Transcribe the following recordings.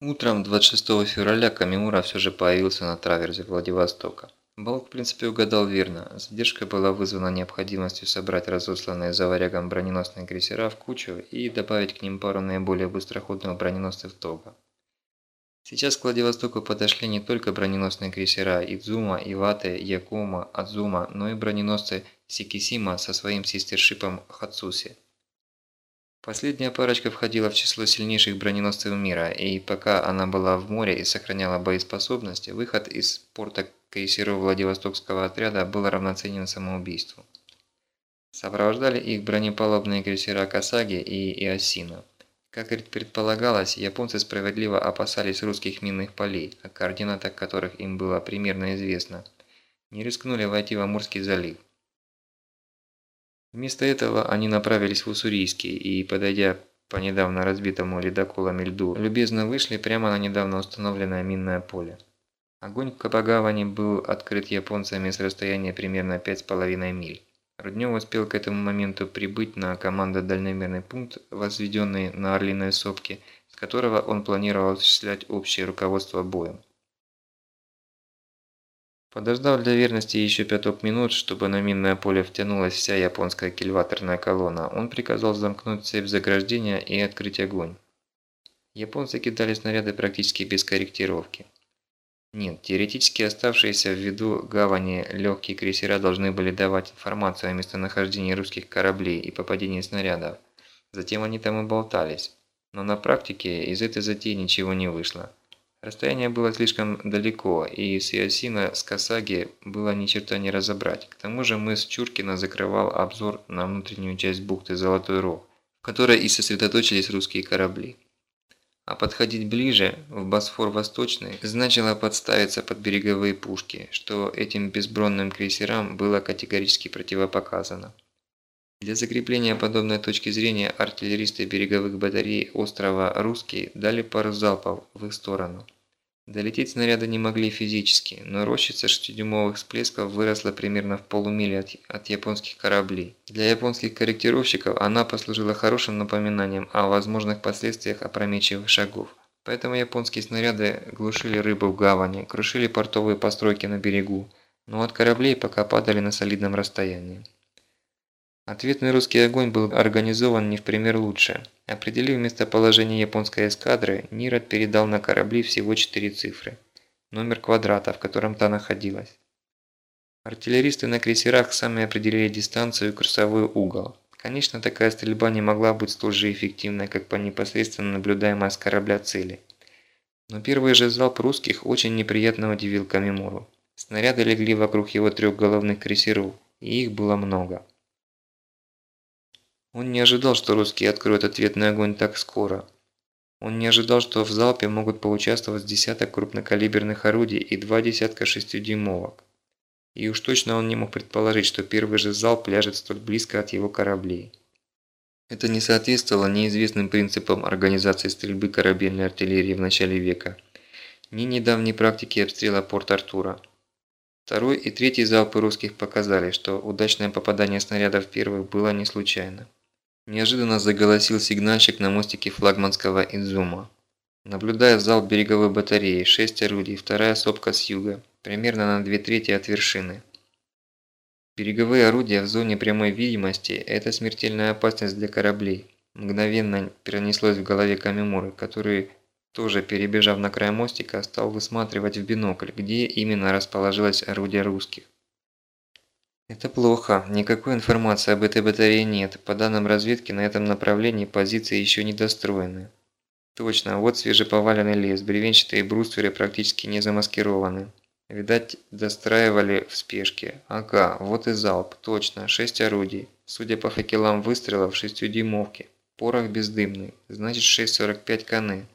Утром 26 февраля Камимура все же появился на траверзе Владивостока. Балк в принципе угадал верно. Задержка была вызвана необходимостью собрать разосланные за варягом броненосные крейсера в кучу и добавить к ним пару наиболее быстроходных броненосцев Тога. Сейчас к Владивостоку подошли не только броненосные крейсера Идзума, Ивате, Якума, Адзума, но и броненосцы Сикисима со своим систершипом Хацуси. Последняя парочка входила в число сильнейших броненосцев мира, и пока она была в море и сохраняла боеспособность, выход из порта крейсеров Владивостокского отряда был равноценен самоубийству. Сопровождали их бронепалубные крейсера Касаги и Иосина. Как предполагалось, японцы справедливо опасались русских минных полей, о координатах которых им было примерно известно. Не рискнули войти в Амурский залив. Вместо этого они направились в Уссурийский и, подойдя по недавно разбитому ледоколами льду, любезно вышли прямо на недавно установленное минное поле. Огонь в Капагаване был открыт японцами с расстояния примерно 5,5 миль. Руднев успел к этому моменту прибыть на командо-дальномерный пункт, возведенный на Орлиной сопке, с которого он планировал осуществлять общее руководство боем. Подождав для верности еще пяток минут, чтобы на минное поле втянулась вся японская кильваторная колонна, он приказал замкнуть цепь заграждения и открыть огонь. Японцы кидали снаряды практически без корректировки. Нет, теоретически оставшиеся в виду гавани легкие крейсера должны были давать информацию о местонахождении русских кораблей и попадении снарядов. Затем они там и болтались. Но на практике из этой затеи ничего не вышло. Расстояние было слишком далеко, и с Иосина с Касаги было ни черта не разобрать. К тому же мыс Чуркина закрывал обзор на внутреннюю часть бухты Золотой Рог, в которой и сосредоточились русские корабли. А подходить ближе, в Босфор Восточный, значило подставиться под береговые пушки, что этим безбронным крейсерам было категорически противопоказано. Для закрепления подобной точки зрения артиллеристы береговых батарей острова Русский дали пару залпов в их сторону. Долететь снаряды не могли физически, но рощица 6-дюймовых всплесков выросла примерно в полумиле от, от японских кораблей. Для японских корректировщиков она послужила хорошим напоминанием о возможных последствиях опрометчивых шагов. Поэтому японские снаряды глушили рыбу в гавани, крушили портовые постройки на берегу, но от кораблей пока падали на солидном расстоянии. Ответный русский огонь был организован не в пример лучше. Определив местоположение японской эскадры, Нирот передал на корабли всего четыре цифры. Номер квадрата, в котором та находилась. Артиллеристы на крейсерах сами определили дистанцию и курсовой угол. Конечно, такая стрельба не могла быть столь же эффективной, как по непосредственно наблюдаемой с корабля цели. Но первый же залп русских очень неприятно удивил Камимуру. Снаряды легли вокруг его трех головных крейсеров, и их было много. Он не ожидал, что русские откроют ответный огонь так скоро. Он не ожидал, что в залпе могут поучаствовать десяток крупнокалиберных орудий и два десятка шестидюймовок. И уж точно он не мог предположить, что первый же залп ляжет столь близко от его кораблей. Это не соответствовало неизвестным принципам организации стрельбы корабельной артиллерии в начале века, ни недавней практике обстрела Порт-Артура. Второй и третий залпы русских показали, что удачное попадание снарядов первых было не случайно. Неожиданно заголосил сигнальщик на мостике флагманского Идзума. Наблюдая зал береговой батареи, шесть орудий, вторая сопка с юга, примерно на две трети от вершины. Береговые орудия в зоне прямой видимости – это смертельная опасность для кораблей. Мгновенно пронеслось в голове Камимуры, который, тоже перебежав на край мостика, стал высматривать в бинокль, где именно расположилось орудие русских. Это плохо. Никакой информации об этой батарее нет. По данным разведки, на этом направлении позиции еще не достроены. Точно, вот свежеповаленный лес, бревенчатые брустверы практически не замаскированы. Видать, достраивали в спешке. Ага, вот и залп, точно, шесть орудий. Судя по факелам выстрелов, шестидюймовки. Порох бездымный, значит 6,45 каны.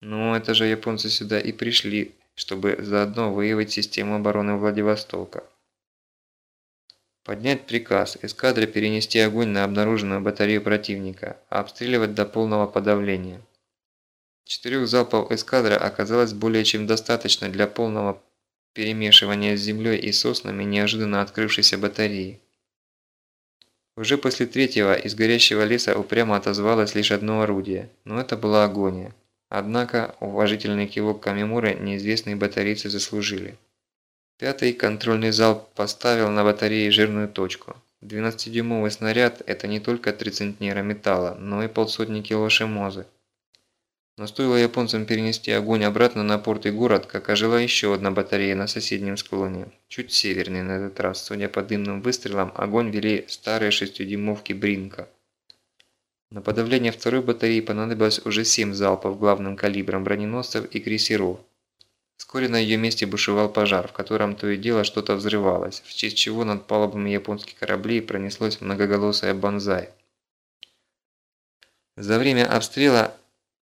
Ну, это же японцы сюда и пришли, чтобы заодно выявить систему обороны Владивостока. Поднять приказ эскадре перенести огонь на обнаруженную батарею противника, а обстреливать до полного подавления. Четырех залпов эскадры оказалось более чем достаточно для полного перемешивания с землей и соснами неожиданно открывшейся батареи. Уже после третьего из горящего леса упрямо отозвалось лишь одно орудие, но это была агония. Однако уважительный кивок Камимуры неизвестные батарейцы заслужили. Пятый контрольный залп поставил на батарее жирную точку. 12-дюймовый снаряд – это не только 3 центнера металла, но и полсотни кило шимозы. Но стоило японцам перенести огонь обратно на порт и город, как ожила еще одна батарея на соседнем склоне. Чуть севернее на этот раз, судя по дымным выстрелам, огонь вели старые шестидюймовки Бринка. На подавление второй батареи понадобилось уже 7 залпов главным калибром броненосцев и крейсеров. Вскоре на ее месте бушевал пожар, в котором то и дело что-то взрывалось, в честь чего над палубами японских кораблей пронеслось многоголосое бонзай. За время обстрела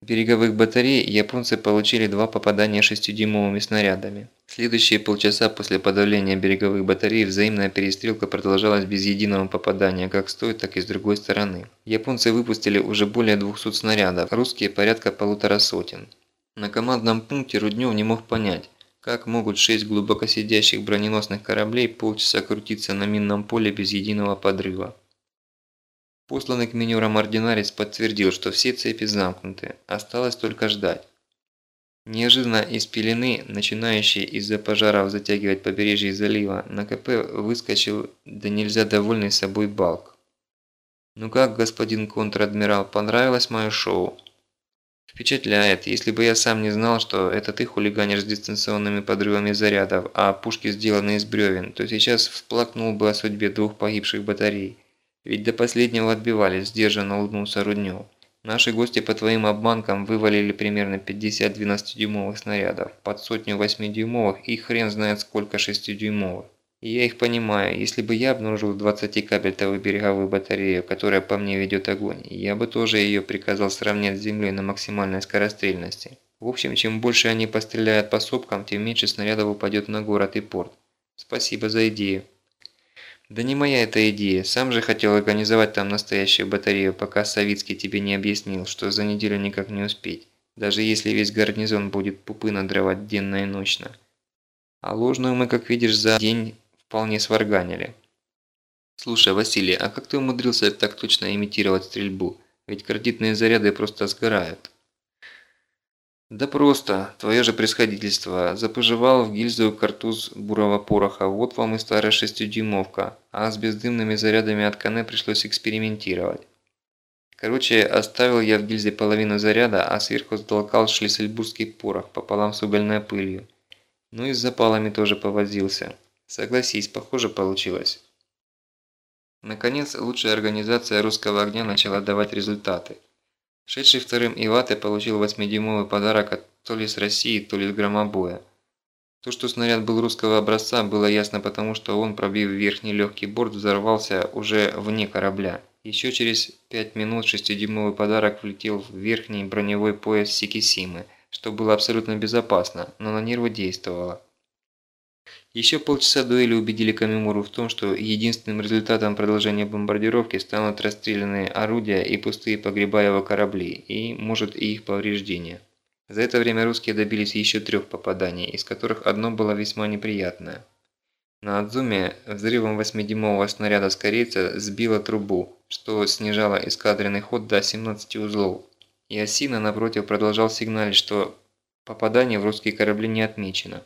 береговых батарей японцы получили два попадания 6-дюймовыми снарядами. Следующие полчаса после подавления береговых батарей взаимная перестрелка продолжалась без единого попадания как с той, так и с другой стороны. Японцы выпустили уже более 200 снарядов, русские порядка полутора сотен. На командном пункте Руднев не мог понять, как могут шесть глубоко сидящих броненосных кораблей полчаса крутиться на минном поле без единого подрыва. Посланный к минерам ординарец подтвердил, что все цепи замкнуты, осталось только ждать. Неожиданно из пелены, начинающей из-за пожаров затягивать побережье залива, на КП выскочил да нельзя довольный собой Балк. «Ну как, господин контр-адмирал, понравилось мое шоу?» «Впечатляет. Если бы я сам не знал, что это ты хулиганишь с дистанционными подрывами зарядов, а пушки сделаны из бревен, то сейчас вплакнул бы о судьбе двух погибших батарей». Ведь до последнего отбивались, сдержанно улыбнулся Руднев. Наши гости по твоим обманкам вывалили примерно 50 12-дюймовых снарядов, под сотню 8-дюймовых и хрен знает сколько 6-дюймовых. И я их понимаю, если бы я обнаружил 20-кабельтовую береговую батарею, которая по мне ведет огонь, я бы тоже ее приказал сравнять с землей на максимальной скорострельности. В общем, чем больше они постреляют по сопкам, тем меньше снарядов упадет на город и порт. Спасибо за идею. Да не моя эта идея. Сам же хотел организовать там настоящую батарею, пока Савицкий тебе не объяснил, что за неделю никак не успеть. Даже если весь гарнизон будет пупы надрывать денно и ночно. А ложную мы, как видишь, за день вполне сварганили. Слушай, Василий, а как ты умудрился так точно имитировать стрельбу? Ведь кредитные заряды просто сгорают. Да просто, твое же происходительство. Запожевал в гильзу картуз бурого пороха, вот вам и старая шестидюймовка, а с бездымными зарядами от Кане пришлось экспериментировать. Короче, оставил я в гильзе половину заряда, а сверху затолкал шлиссельбургский порох пополам с угольной пылью. Ну и с запалами тоже повозился. Согласись, похоже получилось. Наконец, лучшая организация русского огня начала давать результаты. Шедший вторым Ивате получил 8-дюймовый подарок от то ли с России, то ли с громобоя. То, что снаряд был русского образца, было ясно потому, что он, пробив верхний легкий борт, взорвался уже вне корабля. Еще через 5 минут 6-дюймовый подарок влетел в верхний броневой пояс Сикисимы, что было абсолютно безопасно, но на нервы действовало. Еще полчаса дуэли убедили Камимуру в том, что единственным результатом продолжения бомбардировки станут расстрелянные орудия и пустые погреба его кораблей, и, может, и их повреждения. За это время русские добились еще трех попаданий, из которых одно было весьма неприятное. На Адзуме взрывом 8-дюймового снаряда с корейца сбило трубу, что снижало эскадренный ход до 17 узлов. И Осина, напротив, продолжал сигналить, что попадание в русские корабли не отмечено.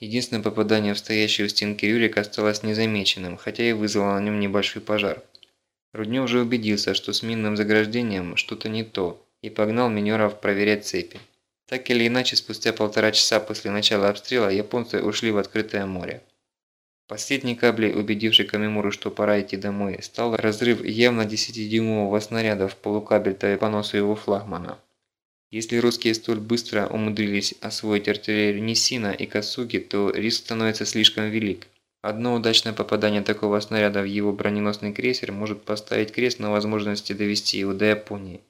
Единственное попадание в стоящий у стенки Рюрик осталось незамеченным, хотя и вызвало на нем небольшой пожар. Руднев уже убедился, что с минным заграждением что-то не то, и погнал минеров проверять цепи. Так или иначе, спустя полтора часа после начала обстрела, японцы ушли в открытое море. Последней каплей, убедившей Камимуру, что пора идти домой, стал разрыв явно 10-дюймового снаряда в полукабельтовой поносу его флагмана. Если русские столь быстро умудрились освоить артиллерию Нисина и Касуги, то риск становится слишком велик. Одно удачное попадание такого снаряда в его броненосный крейсер может поставить крест на возможности довести его до Японии.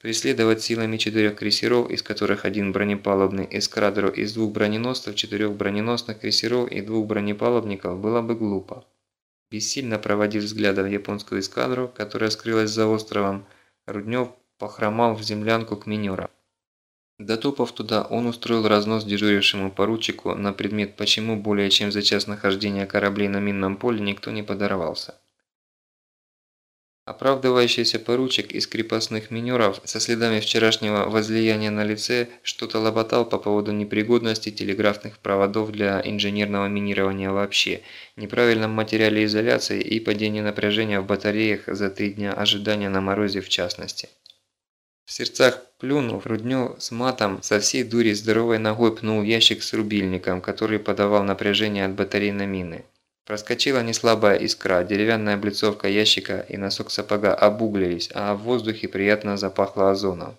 Преследовать силами четырех крейсеров, из которых один бронепалубный эскадру из двух броненосцев, четырех броненосных крейсеров и двух бронепалубников было бы глупо. Бессильно проводив взглядом японскую эскадру, которая скрылась за островом, Руднев похромал в землянку к минерам. Дотопав туда, он устроил разнос дежурившему поручику на предмет, почему более чем за час нахождения кораблей на минном поле никто не подорвался. Оправдывающийся поручик из крепостных минеров со следами вчерашнего возлияния на лице что-то лоботал по поводу непригодности телеграфных проводов для инженерного минирования вообще, неправильном материале изоляции и падении напряжения в батареях за три дня ожидания на морозе в частности. В сердцах плюнув, Руднев с матом со всей дури здоровой ногой пнул ящик с рубильником, который подавал напряжение от батареи на мины. Проскочила неслабая искра, деревянная облицовка ящика и носок сапога обуглились, а в воздухе приятно запахло озоном.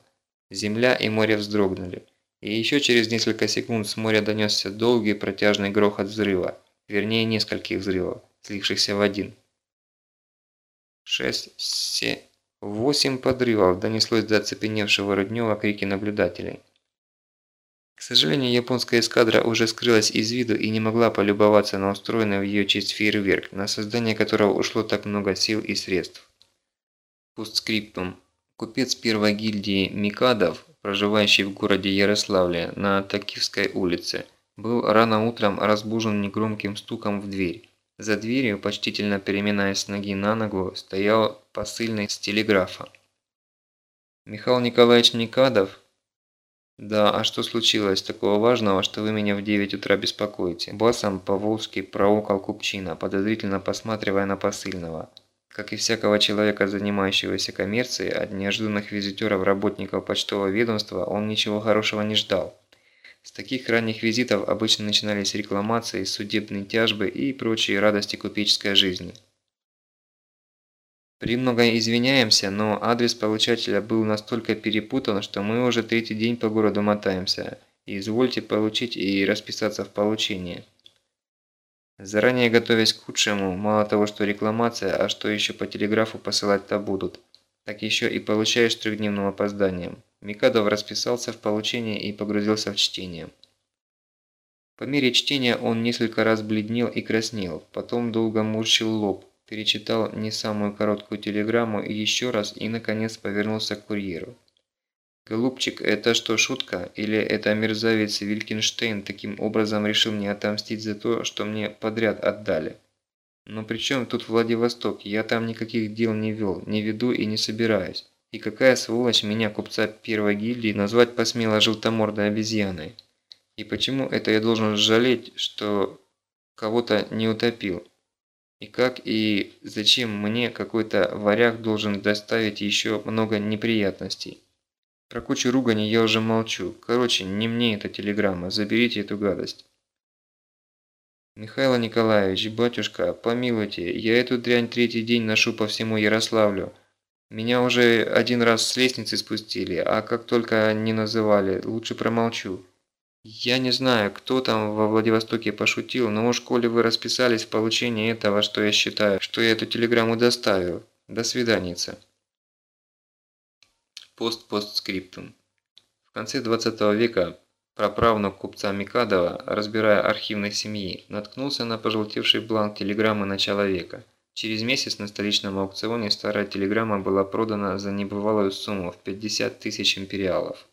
Земля и море вздрогнули. И еще через несколько секунд с моря донесся долгий протяжный грохот взрыва, вернее нескольких взрывов, слившихся в один. Шесть, семь, восемь подрывов донеслось до оцепеневшего Руднева крики наблюдателей. К сожалению, японская эскадра уже скрылась из виду и не могла полюбоваться на устроенный в ее честь фейерверк, на создание которого ушло так много сил и средств. Постскриптум. Купец первой гильдии Микадов, проживающий в городе Ярославле на Такивской улице, был рано утром разбужен негромким стуком в дверь. За дверью, почтительно переминаясь с ноги на ногу, стоял посыльный с телеграфа. Михаил Николаевич Никадов, «Да, а что случилось такого важного, что вы меня в 9 утра беспокоите?» Басом по-волжски проукал Купчина, подозрительно посматривая на посыльного. Как и всякого человека, занимающегося коммерцией, от неожиданных визитеров работников почтового ведомства он ничего хорошего не ждал. С таких ранних визитов обычно начинались рекламации, судебные тяжбы и прочие радости купеческой жизни. Премного извиняемся, но адрес получателя был настолько перепутан, что мы уже третий день по городу мотаемся. Извольте получить и расписаться в получении. Заранее готовясь к худшему, мало того, что рекламация, а что еще по телеграфу посылать-то будут, так еще и получаешь трехдневным опозданием. Микадов расписался в получении и погрузился в чтение. По мере чтения он несколько раз бледнел и краснел, потом долго морщил лоб, перечитал не самую короткую телеграмму еще раз и наконец повернулся к курьеру. «Голубчик, это что, шутка? Или это мерзавец Вилькинштейн таким образом решил мне отомстить за то, что мне подряд отдали? Но при чем тут Владивосток? Я там никаких дел не вел, не веду и не собираюсь. И какая сволочь меня, купца первой гильдии, назвать посмела желтомордой обезьяной? И почему это я должен жалеть, что кого-то не утопил?» И как и зачем мне какой-то варяг должен доставить еще много неприятностей? Про кучу ругани я уже молчу. Короче, не мне эта телеграмма, заберите эту гадость. Михаил Николаевич, батюшка, помилуйте, я эту дрянь третий день ношу по всему Ярославлю. Меня уже один раз с лестницы спустили, а как только не называли, лучше промолчу. Я не знаю, кто там во Владивостоке пошутил, но уж коли вы расписались в получении этого, что я считаю, что я эту телеграмму доставил. До свиданица. Пост-постскриптум. В конце 20 века праправнук купца Микадова, разбирая архивной семьи, наткнулся на пожелтевший бланк телеграммы начала века. Через месяц на столичном аукционе старая телеграмма была продана за небывалую сумму в 50 тысяч империалов.